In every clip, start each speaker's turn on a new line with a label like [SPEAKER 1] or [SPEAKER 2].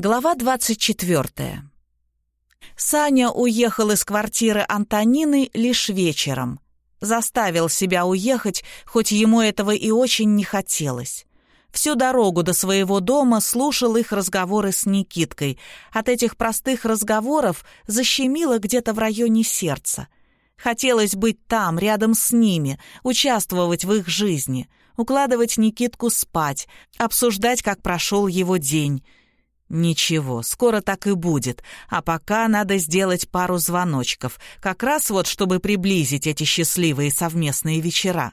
[SPEAKER 1] Глава 24. Саня уехал из квартиры Антонины лишь вечером. Заставил себя уехать, хоть ему этого и очень не хотелось. Всю дорогу до своего дома слушал их разговоры с Никиткой. От этих простых разговоров защемило где-то в районе сердца. Хотелось быть там, рядом с ними, участвовать в их жизни, укладывать Никитку спать, обсуждать, как прошел его день — «Ничего, скоро так и будет. А пока надо сделать пару звоночков, как раз вот чтобы приблизить эти счастливые совместные вечера».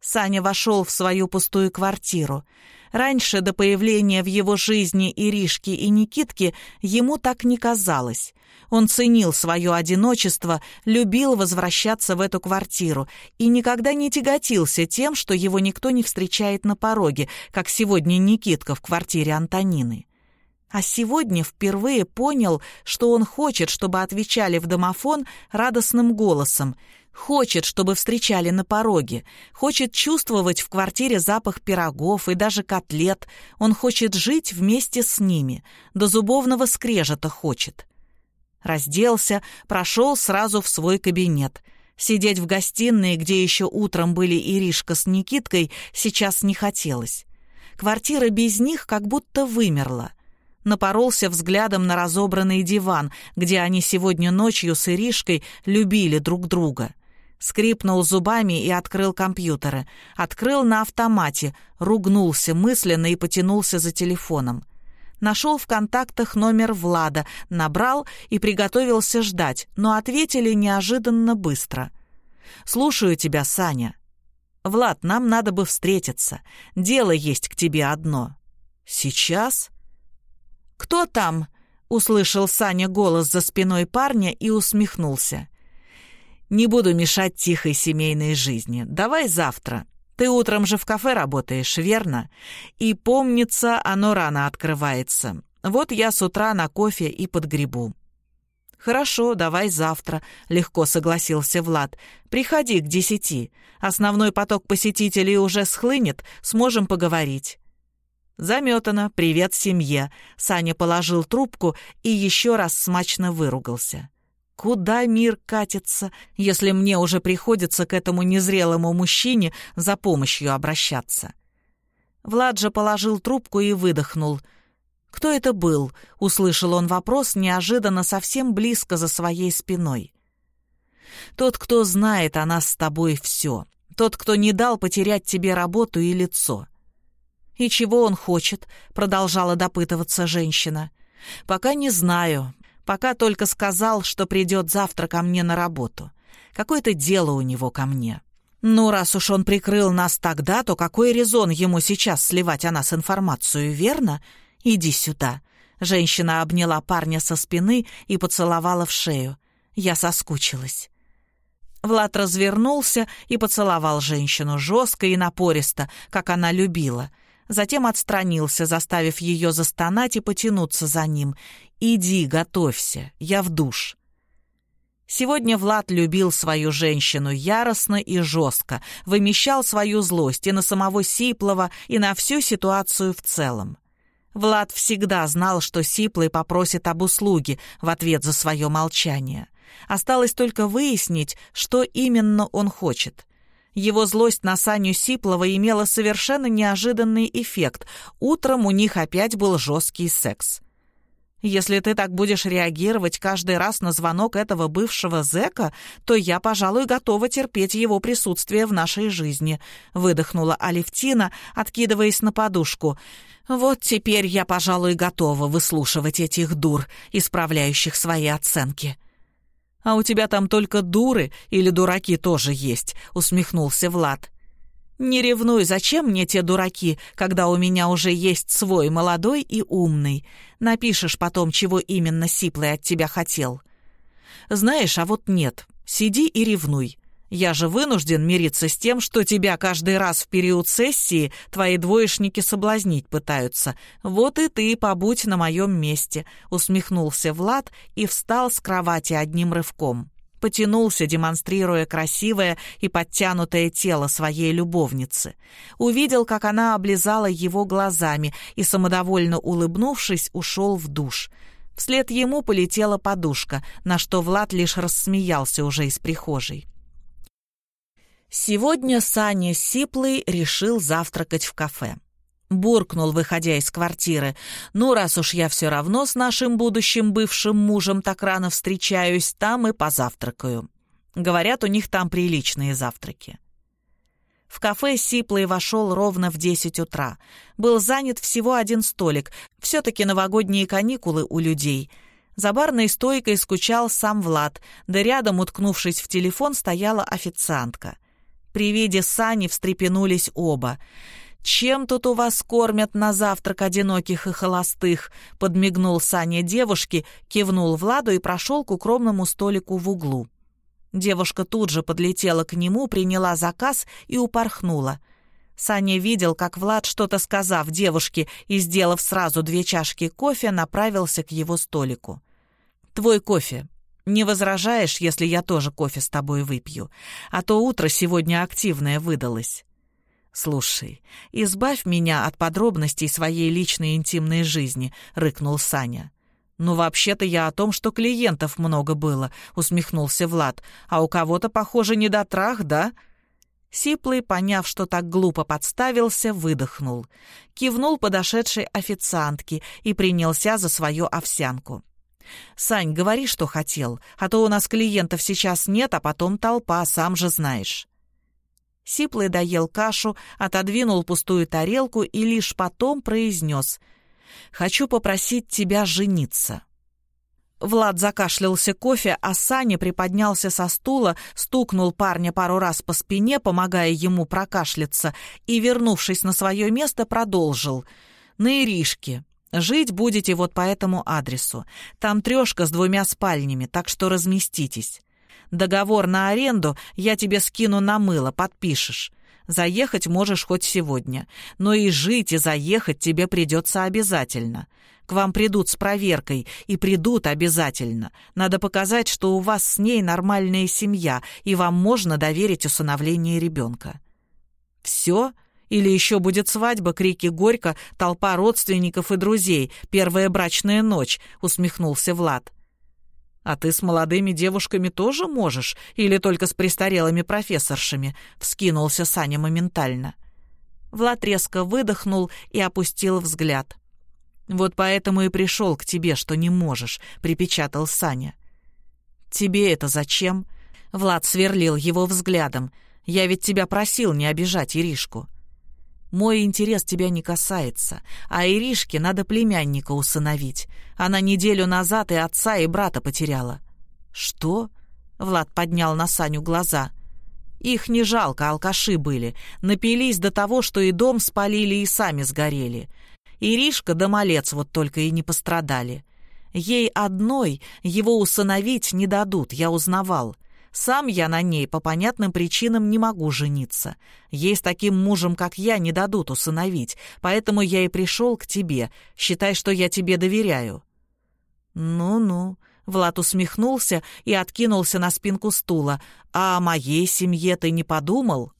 [SPEAKER 1] Саня вошел в свою пустую квартиру. Раньше, до появления в его жизни Иришки и Никитки, ему так не казалось. Он ценил свое одиночество, любил возвращаться в эту квартиру и никогда не тяготился тем, что его никто не встречает на пороге, как сегодня Никитка в квартире Антонины а сегодня впервые понял, что он хочет, чтобы отвечали в домофон радостным голосом, хочет, чтобы встречали на пороге, хочет чувствовать в квартире запах пирогов и даже котлет, он хочет жить вместе с ними, до зубовного скрежета хочет. Разделся, прошел сразу в свой кабинет. Сидеть в гостиной, где еще утром были Иришка с Никиткой, сейчас не хотелось. Квартира без них как будто вымерла — напоролся взглядом на разобранный диван, где они сегодня ночью с Иришкой любили друг друга. Скрипнул зубами и открыл компьютеры. Открыл на автомате, ругнулся мысленно и потянулся за телефоном. Нашел в контактах номер Влада, набрал и приготовился ждать, но ответили неожиданно быстро. «Слушаю тебя, Саня». «Влад, нам надо бы встретиться. Дело есть к тебе одно». «Сейчас?» «Кто там?» — услышал Саня голос за спиной парня и усмехнулся. «Не буду мешать тихой семейной жизни. Давай завтра. Ты утром же в кафе работаешь, верно? И, помнится, оно рано открывается. Вот я с утра на кофе и подгребу». «Хорошо, давай завтра», — легко согласился Влад. «Приходи к десяти. Основной поток посетителей уже схлынет, сможем поговорить». «Заметано. Привет семье!» Саня положил трубку и еще раз смачно выругался. «Куда мир катится, если мне уже приходится к этому незрелому мужчине за помощью обращаться?» Влад же положил трубку и выдохнул. «Кто это был?» — услышал он вопрос неожиданно совсем близко за своей спиной. «Тот, кто знает о нас с тобой все. Тот, кто не дал потерять тебе работу и лицо. «И чего он хочет?» — продолжала допытываться женщина. «Пока не знаю. Пока только сказал, что придет завтра ко мне на работу. Какое-то дело у него ко мне. Ну, раз уж он прикрыл нас тогда, то какой резон ему сейчас сливать о нас информацию, верно? Иди сюда». Женщина обняла парня со спины и поцеловала в шею. Я соскучилась. Влад развернулся и поцеловал женщину жестко и напористо, как она любила — затем отстранился, заставив ее застонать и потянуться за ним. «Иди, готовься, я в душ». Сегодня Влад любил свою женщину яростно и жестко, вымещал свою злость и на самого Сиплова, и на всю ситуацию в целом. Влад всегда знал, что Сиплый попросит об услуге в ответ за свое молчание. Осталось только выяснить, что именно он хочет — его злость на Саню Сиплова имела совершенно неожиданный эффект. Утром у них опять был жесткий секс. Если ты так будешь реагировать каждый раз на звонок этого бывшего зэка, то я, пожалуй, готова терпеть его присутствие в нашей жизни», — выдохнула Алевтина, откидываясь на подушку. «Вот теперь я, пожалуй, готова выслушивать этих дур, исправляющих свои оценки». «А у тебя там только дуры или дураки тоже есть», — усмехнулся Влад. «Не ревнуй, зачем мне те дураки, когда у меня уже есть свой молодой и умный? Напишешь потом, чего именно Сиплый от тебя хотел». «Знаешь, а вот нет. Сиди и ревнуй. Я же вынужден мириться с тем, что тебя каждый раз в период сессии твои двоечники соблазнить пытаются. Вот и ты побудь на моем месте», — усмехнулся Влад и встал с кровати одним рывком. потянулся, демонстрируя красивое и подтянутое тело своей любовницы. Увидел, как она облизала его глазами и, самодовольно улыбнувшись, ушел в душ. Вслед ему полетела подушка, на что Влад лишь рассмеялся уже из прихожей. Сегодня Саня Сиплый решил завтракать в кафе. Буркнул, выходя из квартиры. «Ну, раз уж я все равно с нашим будущим бывшим мужем так рано встречаюсь, там и позавтракаю». Говорят, у них там приличные завтраки. В кафе Сиплый вошел ровно в десять утра. Был занят всего один столик. Все-таки новогодние каникулы у людей. За барной стойкой скучал сам Влад, да рядом, уткнувшись в телефон, стояла официантка. При виде Сани встрепенулись оба. «Чем тут у вас кормят на завтрак одиноких и холостых?» — подмигнул Саня девушке, кивнул Владу и прошел к укромному столику в углу. Девушка тут же подлетела к нему, приняла заказ и упорхнула. Саня видел, как Влад, что-то сказав девушке и сделав сразу две чашки кофе, направился к его столику. «Твой кофе. Не возражаешь, если я тоже кофе с тобой выпью? А то утро сегодня активное выдалось». «Слушай, избавь меня от подробностей своей личной интимной жизни», — рыкнул Саня. «Ну, вообще-то я о том, что клиентов много было», — усмехнулся Влад. «А у кого-то, похоже, недотрах, да?» Сиплый, поняв, что так глупо подставился, выдохнул. Кивнул подошедшей официантке и принялся за свою овсянку. «Сань, говори, что хотел, а то у нас клиентов сейчас нет, а потом толпа, сам же знаешь». Сиплый доел кашу, отодвинул пустую тарелку и лишь потом произнес «Хочу попросить тебя жениться». Влад закашлялся кофе, а Саня приподнялся со стула, стукнул парня пару раз по спине, помогая ему прокашляться, и, вернувшись на свое место, продолжил. «На Иришке. Жить будете вот по этому адресу. Там трешка с двумя спальнями, так что разместитесь. Договор на аренду я тебе скину на мыло, подпишешь. Заехать можешь хоть сегодня, но и жить и заехать тебе придется обязательно. К вам придут с проверкой, и придут обязательно. Надо показать, что у вас с ней нормальная семья, и вам можно доверить усыновление ребенка. Все? Или еще будет свадьба, крики горько, толпа родственников и друзей, первая брачная ночь, усмехнулся Влад. «А ты с молодыми девушками тоже можешь? Или только с престарелыми профессоршами?» — вскинулся Саня моментально. Влад резко выдохнул и опустил взгляд. «Вот поэтому и пришел к тебе, что не можешь», — припечатал Саня. «Тебе это зачем?» — Влад сверлил его взглядом. «Я ведь тебя просил не обижать Иришку». Мой интерес тебя не касается, а Иришке надо племянника усыновить. Она неделю назад и отца, и брата потеряла». «Что?» — Влад поднял на Саню глаза. «Их не жалко, алкаши были. Напились до того, что и дом спалили, и сами сгорели. Иришка да малец вот только и не пострадали. Ей одной его усыновить не дадут, я узнавал. Сам я на ней по понятным причинам не могу жениться. Ей с таким мужем, как я, не дадут усыновить, поэтому я и пришел к тебе. Считай, что я тебе доверяю». «Ну-ну», — Влад усмехнулся и откинулся на спинку стула. «А о моей семье ты не подумал?»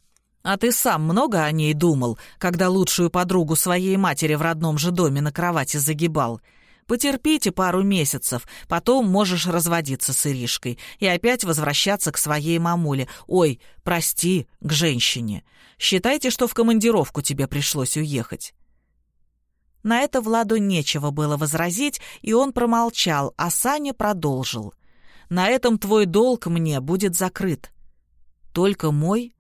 [SPEAKER 1] «А ты сам много о ней думал, когда лучшую подругу своей матери в родном же доме на кровати загибал?» Потерпите пару месяцев, потом можешь разводиться с Иришкой и опять возвращаться к своей мамуле. Ой, прости, к женщине. Считайте, что в командировку тебе пришлось уехать». На это Владу нечего было возразить, и он промолчал, а Саня продолжил. «На этом твой долг мне будет закрыт». «Только мой?»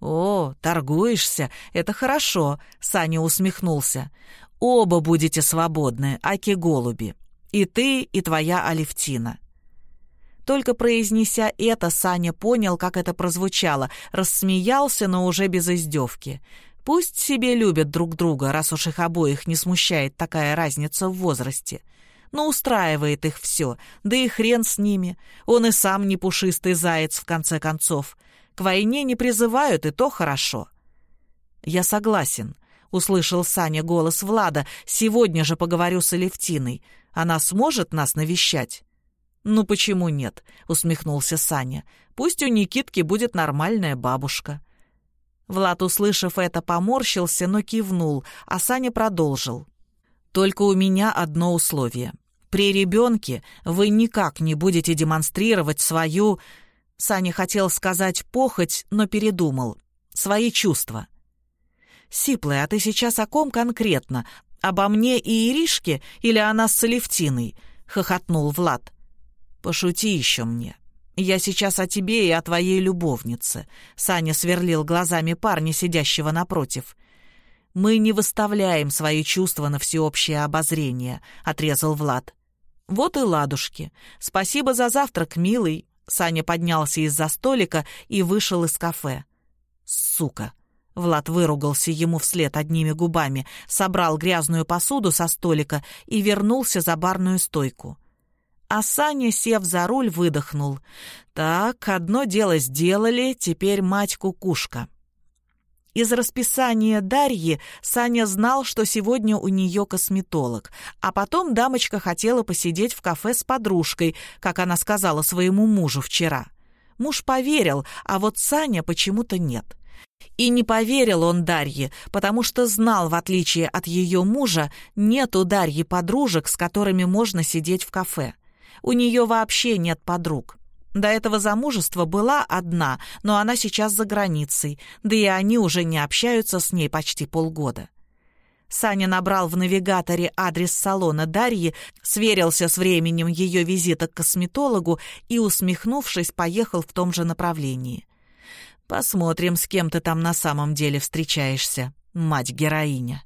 [SPEAKER 1] «О, торгуешься, это хорошо», — Саня усмехнулся. Оба будете свободны, аки-голуби. И ты, и твоя Алевтина». Только произнеся это, Саня понял, как это прозвучало, рассмеялся, но уже без издевки. Пусть себе любят друг друга, раз уж их обоих не смущает такая разница в возрасте. Но устраивает их все, да и хрен с ними. Он и сам не пушистый заяц, в конце концов. К войне не призывают, и то хорошо. «Я согласен», — услышал Саня голос Влада. «Сегодня же поговорю с Алевтиной. Она сможет нас навещать?» «Ну почему нет?» — усмехнулся Саня. «Пусть у Никитки будет нормальная бабушка». Влад, услышав это, поморщился, но кивнул, а Саня продолжил. «Только у меня одно условие. При ребенке вы никак не будете демонстрировать свою...» Саня хотел сказать «похоть», но передумал. «Свои чувства». «Сиплая, а ты сейчас о ком конкретно? Обо мне и Иришке или она с Алевтиной?» — хохотнул Влад. «Пошути еще мне. Я сейчас о тебе и о твоей любовнице», — Саня сверлил глазами парня, сидящего напротив. «Мы не выставляем свои чувства на всеобщее обозрение», — отрезал Влад. «Вот и ладушки. Спасибо за завтрак, милый». Саня поднялся из-за столика и вышел из кафе. «Сука!» Влад выругался ему вслед одними губами, собрал грязную посуду со столика и вернулся за барную стойку. А Саня, сев за руль, выдохнул. «Так, одно дело сделали, теперь мать-кукушка». Из расписания Дарьи Саня знал, что сегодня у нее косметолог, а потом дамочка хотела посидеть в кафе с подружкой, как она сказала своему мужу вчера. Муж поверил, а вот Саня почему-то нет. И не поверил он Дарье, потому что знал, в отличие от ее мужа, нет у Дарьи подружек, с которыми можно сидеть в кафе. У нее вообще нет подруг. До этого замужества была одна, но она сейчас за границей, да и они уже не общаются с ней почти полгода. Саня набрал в навигаторе адрес салона Дарьи, сверился с временем ее визита к косметологу и, усмехнувшись, поехал в том же направлении. «Посмотрим, с кем ты там на самом деле встречаешься, мать-героиня».